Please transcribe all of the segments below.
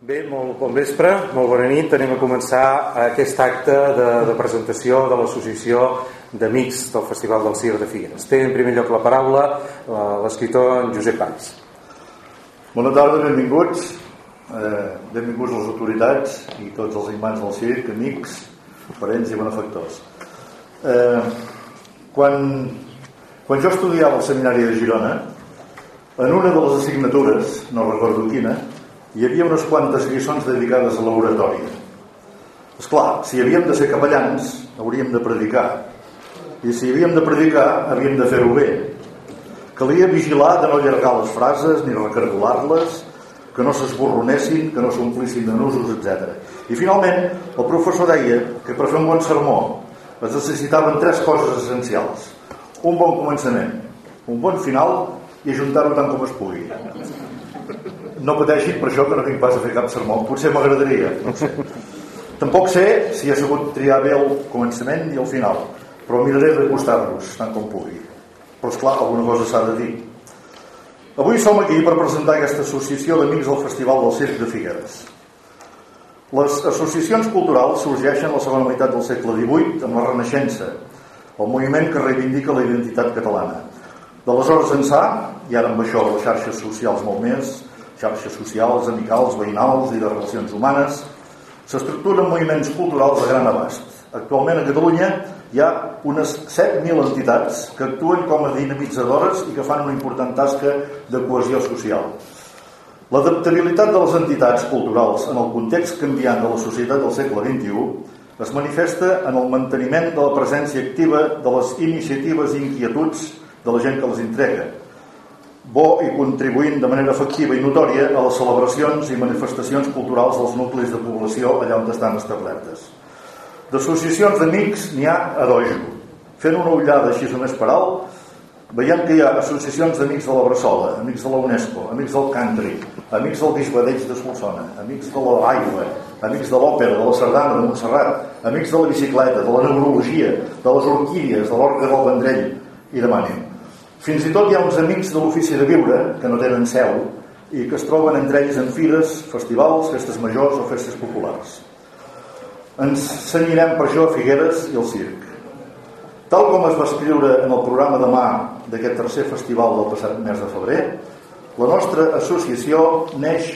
Bé, molt bon vespre, molt bona nit. Tenim a començar aquest acte de, de presentació de l'Associació d'Amics del Festival del Cir de Figueres. Té en primer lloc la paraula l'escriptor en Josep Valls. Bona tarda, benvinguts. Eh, benvinguts les autoritats i tots els imants del circ, amics, parents i benefactors. Eh, quan, quan jo estudiava al seminari de Girona, en una de les assignatures, no recordo quina, hi havia unes quantes lliçons dedicades a l'oratòria. És clar, si havíem de ser capellans, hauríem de predicar. I si havíem de predicar, havíem de fer-ho bé. Calia vigilar de no allargar les frases ni recargolar-les, que no s'esborronessin, que no s'omplissin de nusos, etc. I finalment, el professor deia que per fer un bon sermó es necessitaven tres coses essencials. Un bon començament, un bon final i ajuntar-ho tant com es pugui no pateixin per això que no vinc pas a fer cap sermó. Potser m'agradaria. No sé. tampoc sé si he sabut triar bé el començament i el final però miraré d'acostar-los tant com pugui. Però esclar, alguna cosa s'ha de dir. Avui som aquí per presentar aquesta associació d'amics del Festival del Circ de Figueres. Les associacions culturals sorgeixen a la segona meitat del segle XVIII amb la Renaixença el moviment que reivindica la identitat catalana. D'aleshores ençà i ara amb això les xarxes socials molt més xarxes socials, amicals, veïnals i de relacions humanes, s'estructuren moviments culturals de gran abast. Actualment a Catalunya hi ha unes 7.000 entitats que actuen com a dinamitzadores i que fan una important tasca de cohesió social. L'adaptabilitat de les entitats culturals en el context canviant de la societat del segle XXI es manifesta en el manteniment de la presència activa de les iniciatives i inquietuds de la gent que les entrega, bo i contribuint de manera efectiva i notòria a les celebracions i manifestacions culturals dels nuclis de població allà on estan establertes. D'associacions d'amics n'hi ha a dojo. Fent una ullada així només per alt, veiem que hi ha associacions d'amics de la Bressola, amics de la UNESCO, amics del country, amics del Bisbadeig de Solsona, amics de l'aigua, amics de l'òpera, de la sardana, de Montserrat, amics de la bicicleta, de la neurologia, de les orquídies, de l'orca del Vendrell, i demanin fins i tot hi ha uns amics de l'ofici de viure que no tenen seu i que es troben entre ells en fires, festivals, festes majors o festes populars. Ens senyirem per això a Figueres i al circ. Tal com es va escriure en el programa de mà d'aquest tercer festival del passat mes de febrer, la nostra associació neix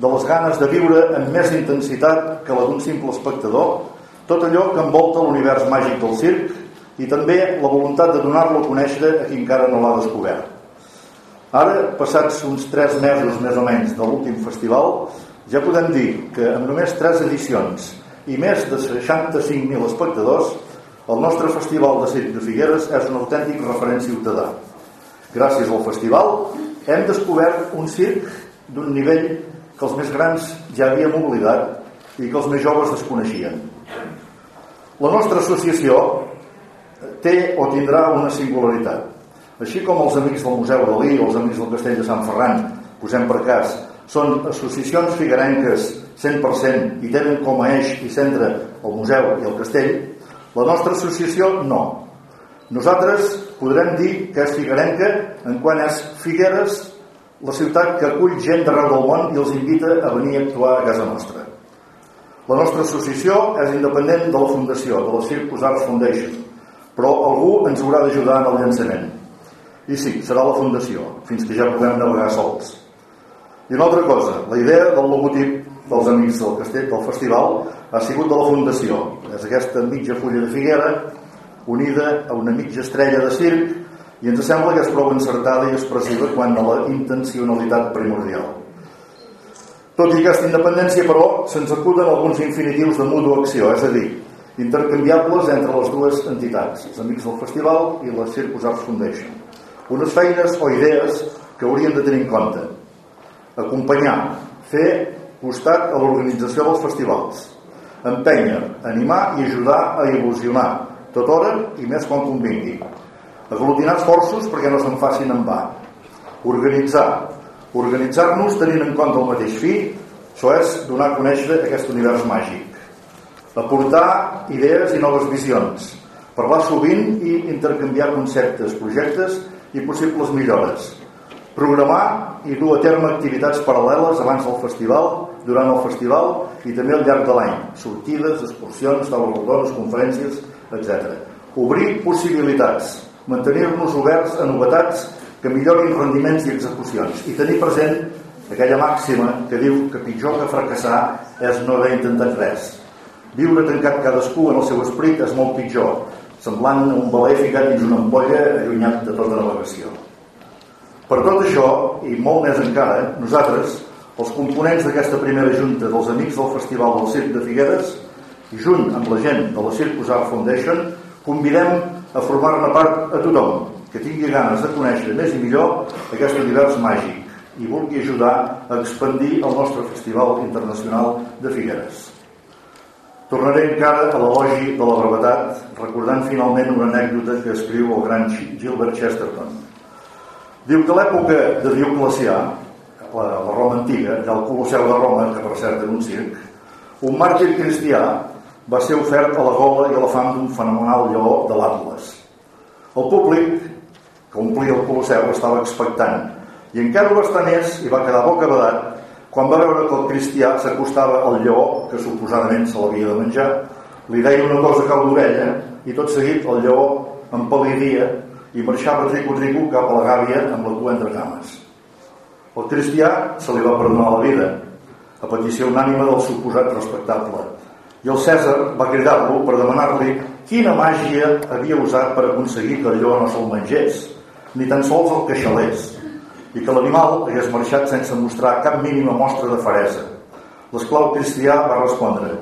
de les ganes de viure amb més intensitat que la d'un simple espectador tot allò que envolta l'univers màgic del circ i també la voluntat de donar-lo a conèixer a qui encara no l'ha descobert. Ara, passats uns 3 mesos més o menys de l'últim festival, ja podem dir que amb només 3 edicions i més de 65.000 espectadors, el nostre Festival de Circ de Figueres és un autèntic referent ciutadà. Gràcies al festival hem descobert un circ d'un nivell que els més grans ja havíem oblidat i que els més joves desconeixien. La nostra associació té o tindrà una singularitat. Així com els amics del Museu Dalí o els amics del Castell de Sant Ferran, posem per cas, són associacions figuerenques 100% i tenen com a eix i centre el museu i el castell, la nostra associació no. Nosaltres podrem dir que és figuerenca en quan és Figueres la ciutat que acull gent d'arreu del món i els invita a venir a actuar a casa nostra. La nostra associació és independent de la fundació, de la Circus Arts Foundation, però algú ens haurà d'ajudar en el llançament. I sí, serà la fundació, fins que ja puguem navegar sols. I una altra cosa, la idea del logotip dels amics del castell del festival ha sigut de la fundació. És aquesta mitja fulla de figuera unida a una mitja estrella de circ i ens sembla que és prou encertada i expressiva quan a la intencionalitat primordial. Tot i aquesta independència, però, se'ns acuden alguns infinitius de mutua acció, és a dir, intercanviables entre les dues entitats, els Amics del Festival i la Circus Arts Foundation. Unes feines o idees que hauríem de tenir en compte. Acompanyar, fer costat a l'organització dels festivals, empènyer, animar i ajudar a il·lusionar, tot hora i més quan convingui. Aglutinar esforços perquè no se'n facin en va. Organitzar. Organitzar-nos tenint en compte el mateix fi, això és donar a conèixer aquest univers màgic aportar idees i noves visions, parlar sovint i intercanviar conceptes, projectes i possibles millores, programar i dur a terme activitats paral·leles abans del festival durant el festival i també al llarg de l'any. Sortides, excursions, taules conferències, etc. Obrir possibilitats, mantenir-nos oberts a novetats que millorin rendiments i execucions i tenir present aquella màxima que diu que pitjor que fracassar és no haver intentat res. Viure tancat cadascú en el seu esperit és molt pitjor, semblant un valer ficat dins una ampolla allunyat de tota navegació. Per tot això, i molt més encara, nosaltres, els components d'aquesta primera junta dels Amics del Festival del Circ de Figueres junt amb la gent de la Circus Art Foundation convidem a formar-ne part a tothom que tingui ganes de conèixer més i millor aquest univers màgic i vulgui ajudar a expandir el nostre Festival Internacional de Figueres. Tornaré encara a l'elogi de la brevetat, recordant finalment una anècdota que escriu el gran Gilbert Chesterton. Diu que l'època de Dioclecià, la, la Roma antiga, del Colosseu de Roma, que per cert en un circ, un màrtir cristià va ser ofert a la gola i a la fam d'un fenomenal lleó de l'Atlas. El públic, que omplia el Colosseu, estava expectant i encara ho està més i va quedar bocabadat quan va veure que el cristià s'acostava al lleó, que suposadament se l'havia de menjar, li deia una cosa cau d'orella i tot seguit el lleó empal·lidia i marxava trico-trico cap a la gàbia amb la cua entre cames. El cristià se li va perdonar la vida, a petició unànima del suposat respectable. I el Cèsar va cridar-lo per demanar-li quina màgia havia usat per aconseguir que el lleó no se'l mengés, ni tan sols el queixalés, i que l'animal hagués marxat sense mostrar cap mínima mostra de faresa. L'esclau cristià va respondre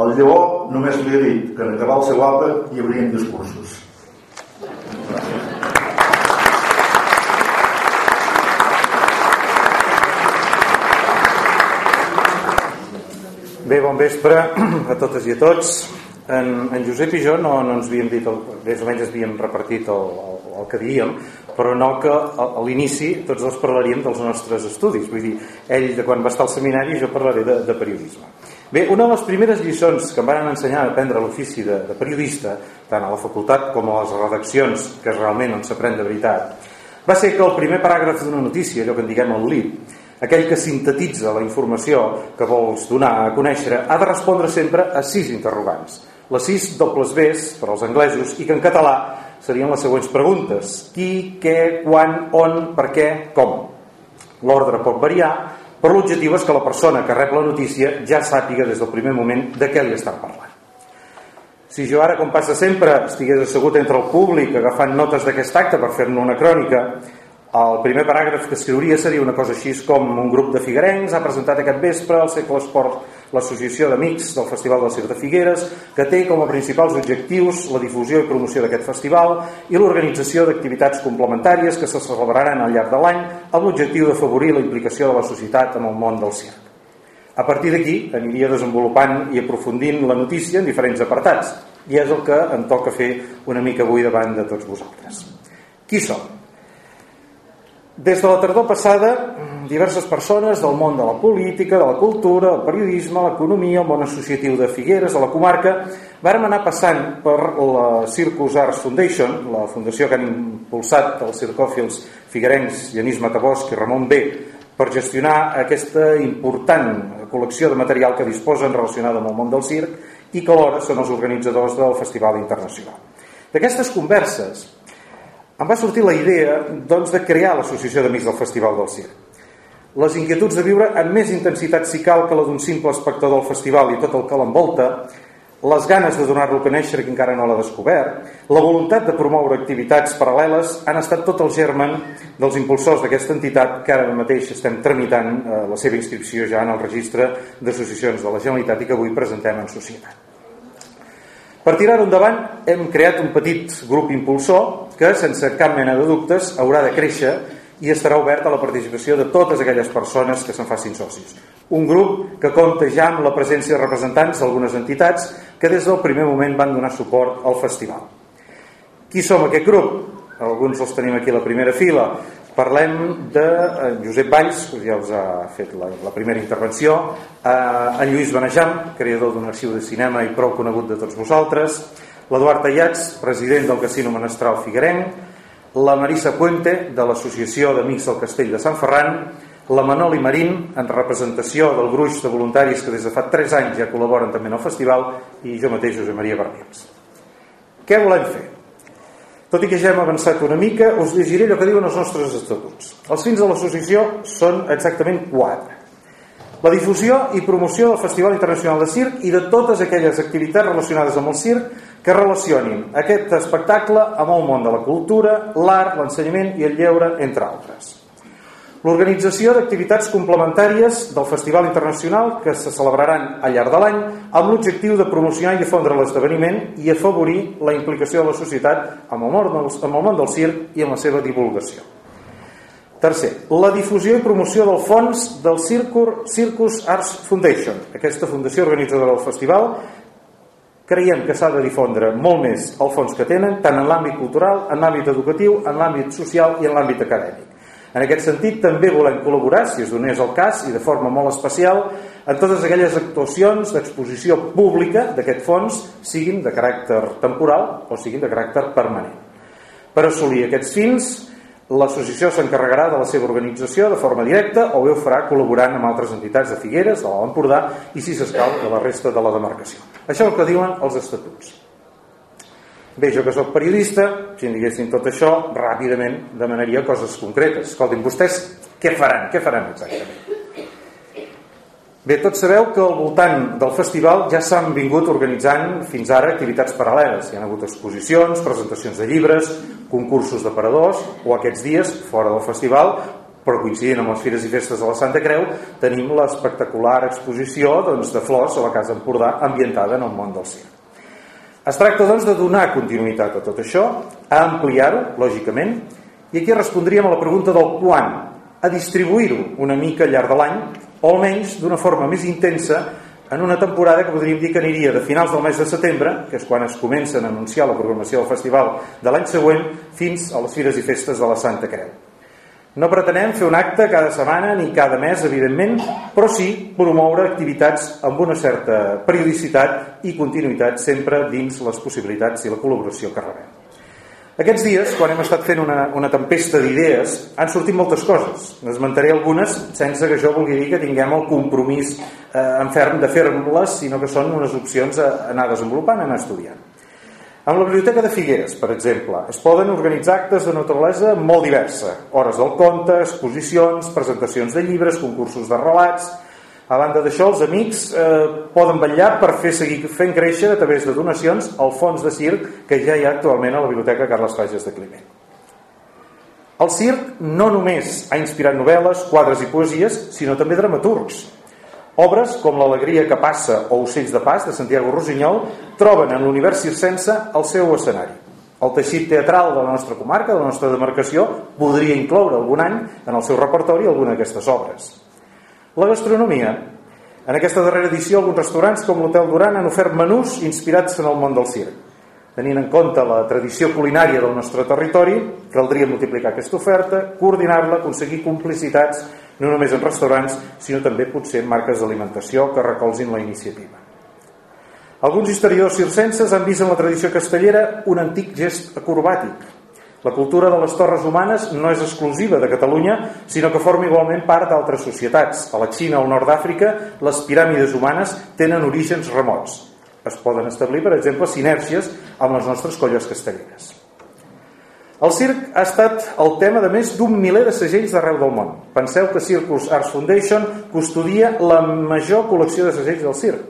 el lleó només li ha dit que en acabar el seu àpat hi haurien discursos. Bé, bon vespre a totes i a tots. En, en Josep i jo no, no ens havíem dit, el, més o menys havíem repartit el, el, el que diríem, però no que a, l'inici tots dos parlaríem dels nostres estudis. Vull dir, ell de quan va estar al seminari jo parlaré de, de periodisme. Bé, una de les primeres lliçons que em van ensenyar a aprendre l'ofici de, de periodista, tant a la facultat com a les redaccions, que realment on s'aprèn de veritat, va ser que el primer paràgraf d'una notícia, allò que en diguem el lead, aquell que sintetitza la informació que vols donar a conèixer ha de respondre sempre a sis interrogants. Les sis dobles Bs per als anglesos i que en català serien les següents preguntes. Qui, què, quan, on, per què, com. L'ordre pot variar, però l'objectiu és que la persona que rep la notícia ja sàpiga des del primer moment de què li estan parlant. Si jo ara, com passa sempre, estigués assegut entre el públic agafant notes d'aquest acte per fer-ne una crònica, el primer paràgraf que escriuria seria una cosa així com un grup de figuerencs ha presentat aquest vespre al Segle Esport l'associació d'amics del Festival del Circ de Figueres que té com a principals objectius la difusió i promoció d'aquest festival i l'organització d'activitats complementàries que se celebraran al llarg de l'any amb l'objectiu d'afavorir la implicació de la societat en el món del circ. A partir d'aquí aniria desenvolupant i aprofundint la notícia en diferents apartats i és el que em toca fer una mica avui davant de tots vosaltres. Qui som? Des de la tardor passada, diverses persones del món de la política, de la cultura, el periodisme, l'economia, el món associatiu de Figueres, de la comarca, vàrem anar passant per la Circus Arts Foundation, la fundació que han impulsat els circòfils figuerencs Genís Matabosc i Ramon B, per gestionar aquesta important col·lecció de material que disposen relacionada amb el món del circ i que alhora són els organitzadors del Festival Internacional. D'aquestes converses, em va sortir la idea doncs, de crear l'associació d'amics del Festival del Circ. Les inquietuds de viure amb més intensitat si cal que la d'un simple espectador del festival i tot el que l'envolta, les ganes de donar-lo a conèixer que encara no l'ha descobert, la voluntat de promoure activitats paral·leles han estat tot el germen dels impulsors d'aquesta entitat que ara mateix estem tramitant eh, la seva inscripció ja en el registre d'associacions de la Generalitat i que avui presentem en societat. Per tirar-ho endavant hem creat un petit grup impulsor que, sense cap mena de dubtes, haurà de créixer i estarà obert a la participació de totes aquelles persones que se'n facin socis. Un grup que compta ja amb la presència de representants d'algunes entitats que des del primer moment van donar suport al festival. Qui som aquest grup? Alguns els tenim aquí a la primera fila. Parlem de en Josep Valls, que ja us ha fet la, la primera intervenció, eh, en Lluís Benejam, creador d'un arxiu de cinema i prou conegut de tots vosaltres, l'Eduard Tallats, president del Casino Menestral Figuerenc, la Marisa Puente, de l'Associació d'Amics del Castell de Sant Ferran, la Manoli Marín, en representació del gruix de voluntaris que des de fa 3 anys ja col·laboren també en el festival, i jo mateix, Josep Maria Bernils. Què volem fer? Tot i que ja hem avançat una mica, us llegiré allò que diuen els nostres estatuts. Els fins de l'associació són exactament quatre. La difusió i promoció del Festival Internacional de Circ i de totes aquelles activitats relacionades amb el circ que relacionin aquest espectacle amb el món de la cultura, l'art, l'ensenyament i el lleure, entre altres. L'organització d'activitats complementàries del Festival Internacional que se celebraran al llarg de l'any amb l'objectiu de promocionar i difondre l'esdeveniment i afavorir la implicació de la societat amb el, món del, amb el món del circ i en la seva divulgació. Tercer, la difusió i promoció del fons del Circus Arts Foundation. Aquesta fundació organitzadora del festival creiem que s'ha de difondre molt més el fons que tenen, tant en l'àmbit cultural, en l'àmbit educatiu, en l'àmbit social i en l'àmbit acadèmic. En aquest sentit, també volem col·laborar, si es donés el cas, i de forma molt especial, en totes aquelles actuacions d'exposició pública d'aquest fons, siguin de caràcter temporal o siguin de caràcter permanent. Per assolir aquests fins, l'associació s'encarregarà de la seva organització de forma directa o bé ho farà col·laborant amb altres entitats de Figueres, de l'Empordà i, si s'escau, de la resta de la demarcació. Això és el que diuen els estatuts. Bé, jo que sóc periodista, si em diguessin tot això, ràpidament demanaria coses concretes. Escoltin, vostès què faran? Què faran exactament? Bé, tots sabeu que al voltant del festival ja s'han vingut organitzant fins ara activitats paral·leles. Hi ha hagut exposicions, presentacions de llibres, concursos de paradors, o aquests dies, fora del festival, però coincidint amb les Fires i Festes de la Santa Creu, tenim l'espectacular exposició doncs, de flors a la Casa Empordà ambientada en el món del circ. Es tracta, doncs, de donar continuïtat a tot això, a ampliar-ho, lògicament, i aquí respondríem a la pregunta del quan, a distribuir-ho una mica al llarg de l'any, o almenys d'una forma més intensa en una temporada que podríem dir que aniria de finals del mes de setembre, que és quan es comencen a anunciar la programació del festival de l'any següent, fins a les fires i festes de la Santa Creu. No pretenem fer un acte cada setmana ni cada mes, evidentment, però sí promoure activitats amb una certa periodicitat i continuïtat sempre dins les possibilitats i la col·laboració que rebem. Aquests dies, quan hem estat fent una, una tempesta d'idees, han sortit moltes coses. N'esmentaré algunes sense que jo vulgui dir que tinguem el compromís eh, en ferm de fer-les, sinó que són unes opcions a anar desenvolupant, a anar estudiant. Amb la Biblioteca de Figueres, per exemple, es poden organitzar actes de naturalesa molt diversa. Hores del conte, exposicions, presentacions de llibres, concursos de relats... A banda d'això, els amics eh, poden vetllar per fer seguir fent créixer a través de donacions el fons de circ que ja hi ha actualment a la Biblioteca Carles Fages de Climent. El circ no només ha inspirat novel·les, quadres i poesies, sinó també dramaturgs, Obres com L'alegria que passa o Ocells de pas de Santiago Rosinyol troben en l'univers circense el seu escenari. El teixit teatral de la nostra comarca, de la nostra demarcació, podria incloure algun any en el seu repertori alguna d'aquestes obres. La gastronomia. En aquesta darrera edició, alguns restaurants com l'Hotel Duran han ofert menús inspirats en el món del circ. Tenint en compte la tradició culinària del nostre territori, caldria multiplicar aquesta oferta, coordinar-la, aconseguir complicitats no només en restaurants, sinó també potser en marques d'alimentació que recolzin la iniciativa. Alguns historiadors circenses han vist en la tradició castellera un antic gest acrobàtic. La cultura de les torres humanes no és exclusiva de Catalunya, sinó que forma igualment part d'altres societats. A la Xina o al nord d'Àfrica, les piràmides humanes tenen orígens remots. Es poden establir, per exemple, sinèrcies amb les nostres colles castelleres. El circ ha estat el tema de més d'un miler de segells d'arreu del món. Penseu que Circus Arts Foundation custodia la major col·lecció de segells del circ.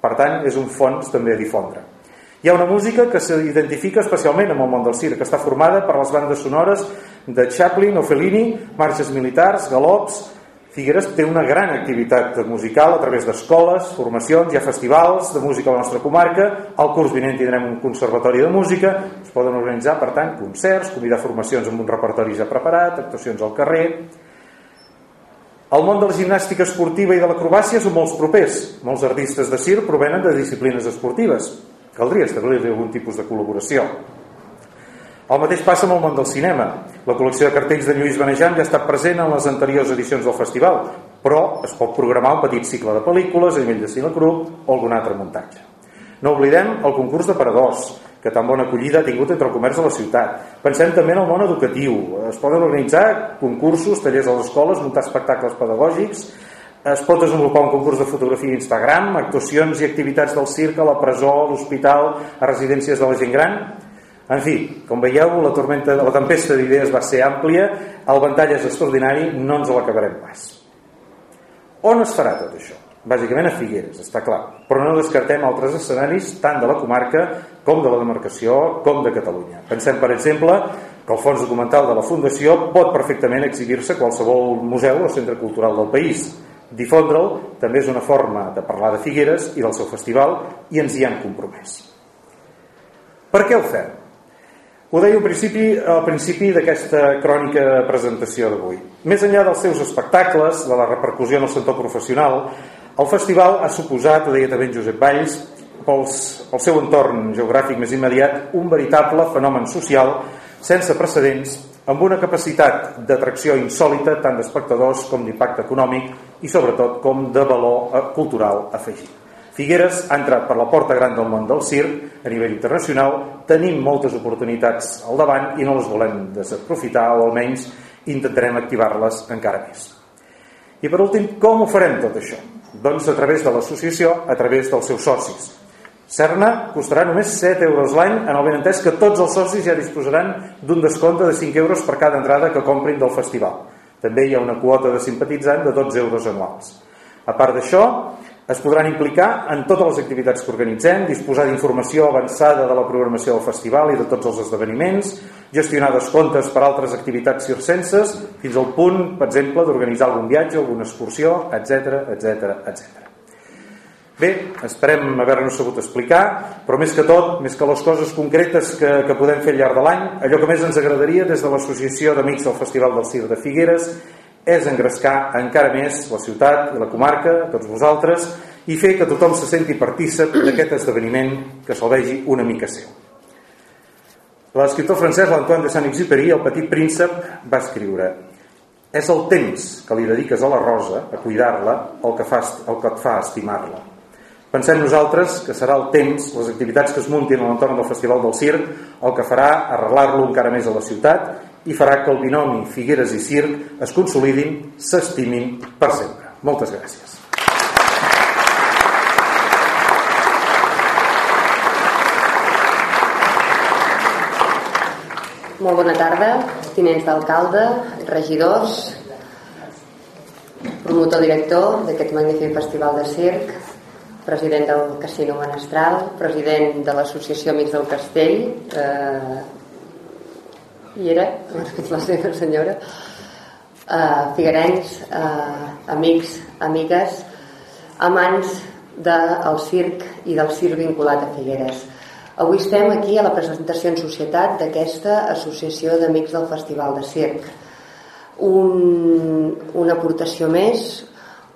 Per tant, és un fons també a difondre. Hi ha una música que s'identifica especialment amb el món del circ, que està formada per les bandes sonores de Chaplin o Fellini, marxes militars, galops, Figueres té una gran activitat musical a través d'escoles, formacions, hi ha festivals de música a la nostra comarca, al curs vinent tindrem un conservatori de música, es poden organitzar, per tant, concerts, convidar formacions amb un repertori ja preparat, actuacions al carrer... El món de la gimnàstica esportiva i de l'acrobàcia són molts propers. Molts artistes de circ provenen de disciplines esportives. Caldria establir algun tipus de col·laboració. El mateix passa amb el món del cinema. La col·lecció de cartells de Lluís Benejam ja ha estat present en les anteriors edicions del festival, però es pot programar un petit cicle de pel·lícules a nivell de cineclub o algun altre muntatge. No oblidem el concurs de paradors, que tan bona acollida ha tingut entre el comerç de la ciutat. Pensem també en el món educatiu. Es poden organitzar concursos, tallers a les escoles, muntar espectacles pedagògics, es pot desenvolupar un concurs de fotografia Instagram, actuacions i activitats del circ a la presó, a l'hospital, a residències de la gent gran. En fi, com veieu, la, tormenta, la tempesta d'idees va ser àmplia, el ventall és extraordinari, no ens l'acabarem pas. On es farà tot això? Bàsicament a Figueres, està clar. Però no descartem altres escenaris tant de la comarca com de la demarcació com de Catalunya. Pensem, per exemple, que el fons documental de la Fundació pot perfectament exhibir-se a qualsevol museu o centre cultural del país. Difondre'l també és una forma de parlar de Figueres i del seu festival i ens hi hem compromès. Per què ho fem? Ho deia al principi, principi d'aquesta crònica presentació d'avui. Més enllà dels seus espectacles, de la repercussió en el sector professional, el festival ha suposat, ho deia també Josep Valls, pels, pel seu entorn geogràfic més immediat, un veritable fenomen social sense precedents, amb una capacitat d'atracció insòlita tant d'espectadors com d'impacte econòmic i sobretot com de valor eh, cultural afegit. Figueres ha entrat per la porta gran del món del circ a nivell internacional, tenim moltes oportunitats al davant i no les volem desaprofitar o almenys intentarem activar-les encara més. I per últim, com ho farem tot això? Doncs a través de l'associació, a través dels seus socis. Cerna costarà només 7 euros l'any en el benentès que tots els socis ja disposaran d'un descompte de 5 euros per cada entrada que comprin del festival. També hi ha una quota de simpatitzant de 12 euros anuals. A part d'això, es podran implicar en totes les activitats que organitzem, disposar d'informació avançada de la programació del festival i de tots els esdeveniments, gestionar descomptes per altres activitats circenses, fins al punt, per exemple, d'organitzar algun viatge, alguna excursió, etc etc etc. Bé, esperem haver-nos sabut explicar, però més que tot, més que les coses concretes que, que podem fer al llarg de l'any, allò que més ens agradaria des de l'Associació d'Amics del Festival del Cir de Figueres és engrescar encara més la ciutat i la comarca, tots vosaltres, i fer que tothom se senti partícip d'aquest esdeveniment que se'l vegi una mica seu. L'escriptor francès l'Antoine de Saint-Exupéry, el petit príncep, va escriure és el temps que li dediques a la rosa, a cuidar-la, el, que el que et fa estimar-la. Pensem nosaltres que serà el temps, les activitats que es muntin a l'entorn del Festival del Circ, el que farà arreglar-lo encara més a la ciutat i farà que el binomi Figueres i Circ es consolidin, s'estimin per sempre. Moltes gràcies. Molt bona tarda, tinents d'alcalde, regidors, promotor director d'aquest magnífic festival de circ, president del Casino Menestral, president de l'Associació Amics del Castell, eh, hi era, la seva senyora, uh, figuerencs, uh, amics, amigues, amants del circ i del circ vinculat a Figueres. Avui estem aquí a la presentació en societat d'aquesta associació d'amics del Festival de Circ. Un, una aportació més,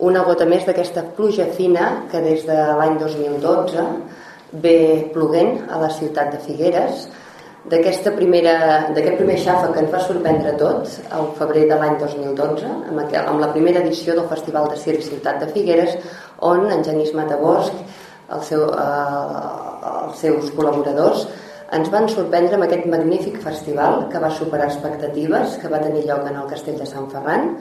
una gota més d'aquesta pluja fina que des de l'any 2012 ve ploguent a la ciutat de Figueres, d'aquest primer xafa que ens va sorprendre tots al febrer de l'any 2012 amb, aquel, amb la primera edició del Festival de Circ Ciutat de Figueres on en Genís Matabosch el seu, eh, els seus col·laboradors ens van sorprendre amb aquest magnífic festival que va superar expectatives que va tenir lloc en el Castell de Sant Ferran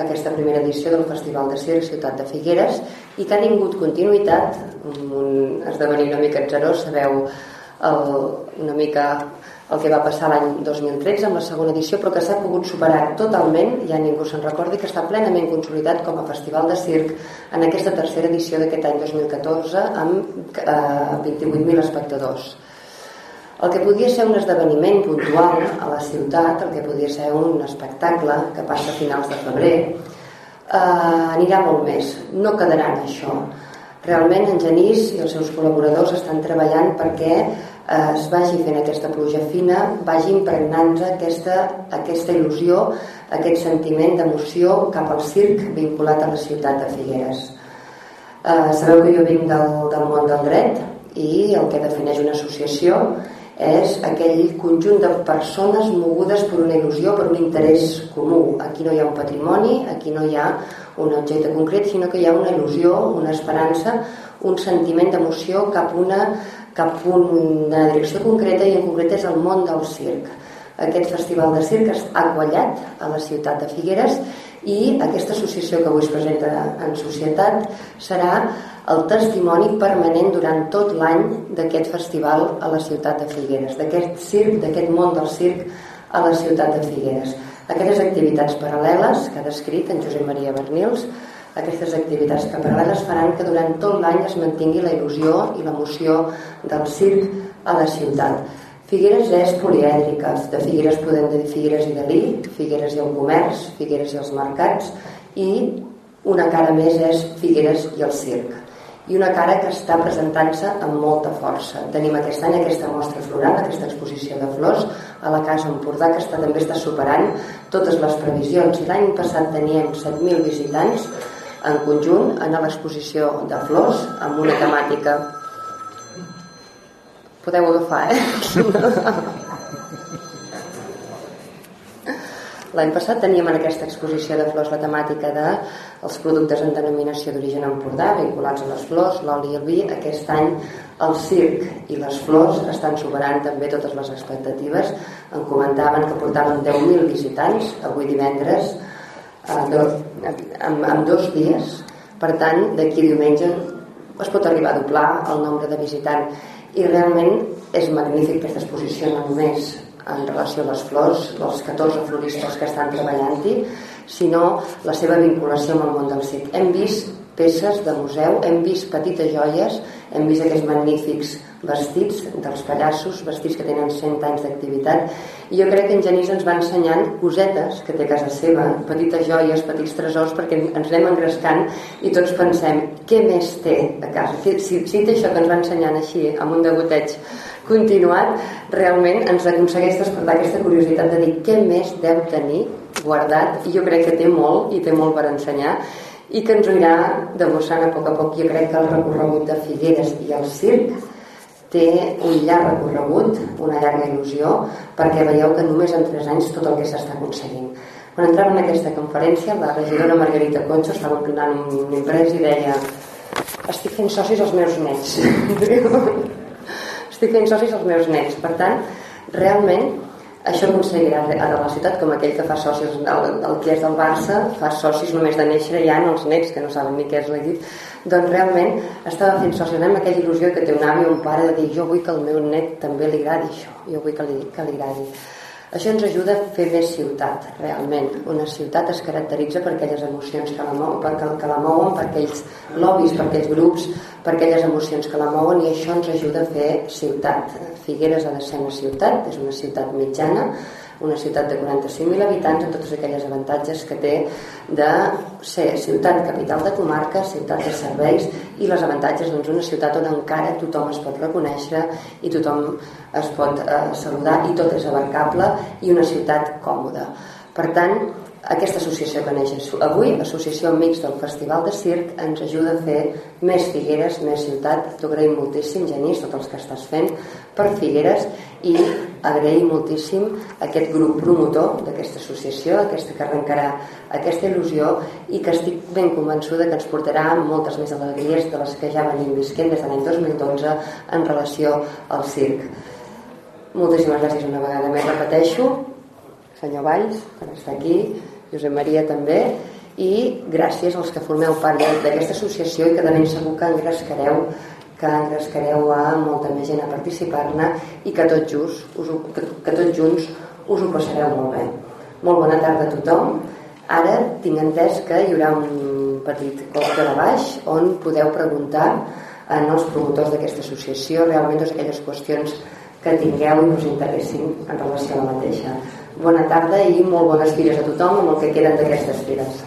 aquesta primera edició del Festival de Circ Ciutat de Figueres i que ha tingut continuïtat un esdevenir una mica atzerós sabeu el, una mica el que va passar l'any 2013 amb la segona edició, però que s'ha pogut superar totalment, ja ningú se'n recordi, que està plenament consolidat com a festival de circ en aquesta tercera edició d'aquest any 2014 amb eh, 28.000 espectadors. El que podia ser un esdeveniment puntual a la ciutat, el que podia ser un espectacle que passa a finals de febrer, eh, anirà molt més. No quedarà en això. Realment en Genís i els seus col·laboradors estan treballant perquè es vagi fent aquesta pluja fina, vagi impregnant aquesta, aquesta il·lusió, aquest sentiment d'emoció cap al circ vinculat a la ciutat de Figueres. Eh, sabeu que jo vinc del, del món del dret i el que defineix una associació és aquell conjunt de persones mogudes per una il·lusió, per un interès comú. Aquí no hi ha un patrimoni, aquí no hi ha un objecte concret, sinó que hi ha una il·lusió, una esperança, un sentiment d'emoció cap, una, cap una direcció concreta i en concret és el món del circ. Aquest festival de circ ha quallat a la ciutat de Figueres i aquesta associació que avui es presenta en societat serà el testimoni permanent durant tot l'any d'aquest festival a la ciutat de Figueres, d'aquest circ, d'aquest món del circ a la ciutat de Figueres. Aquestes activitats paral·leles que ha descrit en Josep Maria Bernils, aquestes activitats que paral·leles faran que durant tot l'any es mantingui la il·lusió i l'emoció del circ a la ciutat. Figueres és polièdrica, de Figueres podem dir Figueres i Dalí, Figueres i el comerç, Figueres i els mercats i una cara més és Figueres i el circ i una cara que està presentant-se amb molta força. Tenim aquest any aquesta mostra floral, aquesta exposició de flors a la Casa Empordà, que està, també està superant totes les previsions. L'any passat teníem 7.000 visitants en conjunt en l'exposició de flors amb una temàtica podeu agafar, eh? L'any passat teníem en aquesta exposició de flors la temàtica de els productes en denominació d'origen Empordà vinculats a les flors, l'oli i el vi. Aquest any el circ i les flors estan superant també totes les expectatives. En comentaven que portaven 10.000 visitants avui divendres en, dos dies. Per tant, d'aquí diumenge es pot arribar a doblar el nombre de visitants i realment és magnífic aquesta exposició no només en relació a les flors, els 14 floristes que estan treballant-hi, sinó la seva vinculació amb el món del circ. Hem vist peces de museu, hem vist petites joies, hem vist aquests magnífics vestits dels pallassos, vestits que tenen 100 anys d'activitat, i jo crec que en Genís ens va ensenyant cosetes que té a casa seva, petites joies, petits tresors, perquè ens anem engrescant i tots pensem, què més té a casa? Si, si té això que ens va ensenyant així, amb un degoteig continuat, realment ens aconsegueix despertar aquesta curiositat de dir què més deu tenir guardat, i jo crec que té molt, i té molt per ensenyar, i que ens ho irà debussant a poc a poc. Jo crec que el recorregut de Figueres i el circ té un llarg recorregut, una llarga il·lusió, perquè veieu que només en 3 anys tot el que s'està aconseguint. Quan entrava en aquesta conferència, la regidora Margarita Concho estava emplenant un imprès i deia estic fent socis als meus nets. estic fent socis als meus nets. Per tant, realment això aconseguirà ara la ciutat com aquell que fa socis el, el que és del Barça fa socis només de néixer ja en els nets que no saben ni què és l'equip. Doncs realment estava fent socis amb aquella il·lusió que té un avi o un pare de dir jo vull que el meu net també li agradi això jo vull que li, que li agradi això ens ajuda a fer més ciutat, realment. Una ciutat es caracteritza per aquelles emocions que la, mou, per, que, que la mouen, per aquells lobbies, per aquells grups, per aquelles emocions que la mouen i això ens ajuda a fer ciutat. Figueres ha de ser una ciutat, és una ciutat mitjana, una ciutat de 45.000 habitants amb tots aquells avantatges que té de ser ciutat capital de comarca, ciutat de serveis i les avantatges doncs, una ciutat on encara tothom es pot reconèixer i tothom es pot eh, saludar i tot és abarcable i una ciutat còmoda. Per tant, aquesta associació que neix avui, Associació Amics del Festival de Circ, ens ajuda a fer més Figueres, més ciutat. T'ho agraïm moltíssim, Genís, tots els que estàs fent per Figueres i agraïm moltíssim aquest grup promotor d'aquesta associació, aquesta que arrencarà aquesta il·lusió i que estic ben convençuda que ens portarà moltes més alegries de les que ja venim visquent des de l'any 2012 en relació al circ. Moltíssimes gràcies una vegada més, repeteixo senyor Valls, per estar aquí, Josep Maria també, i gràcies als que formeu part d'aquesta associació i que de ben segur que engrescareu que engrescareu a molta més gent a participar-ne i que tots, just, us que, que tots junts us ho passareu molt bé. Molt bona tarda a tothom. Ara tinc entès que hi haurà un petit cop de baix on podeu preguntar en els promotors d'aquesta associació realment totes aquelles qüestions que tingueu i us interessin en relació a la mateixa. Bona tarda i molt bones fires a tothom amb el que queden d'aquestes fires.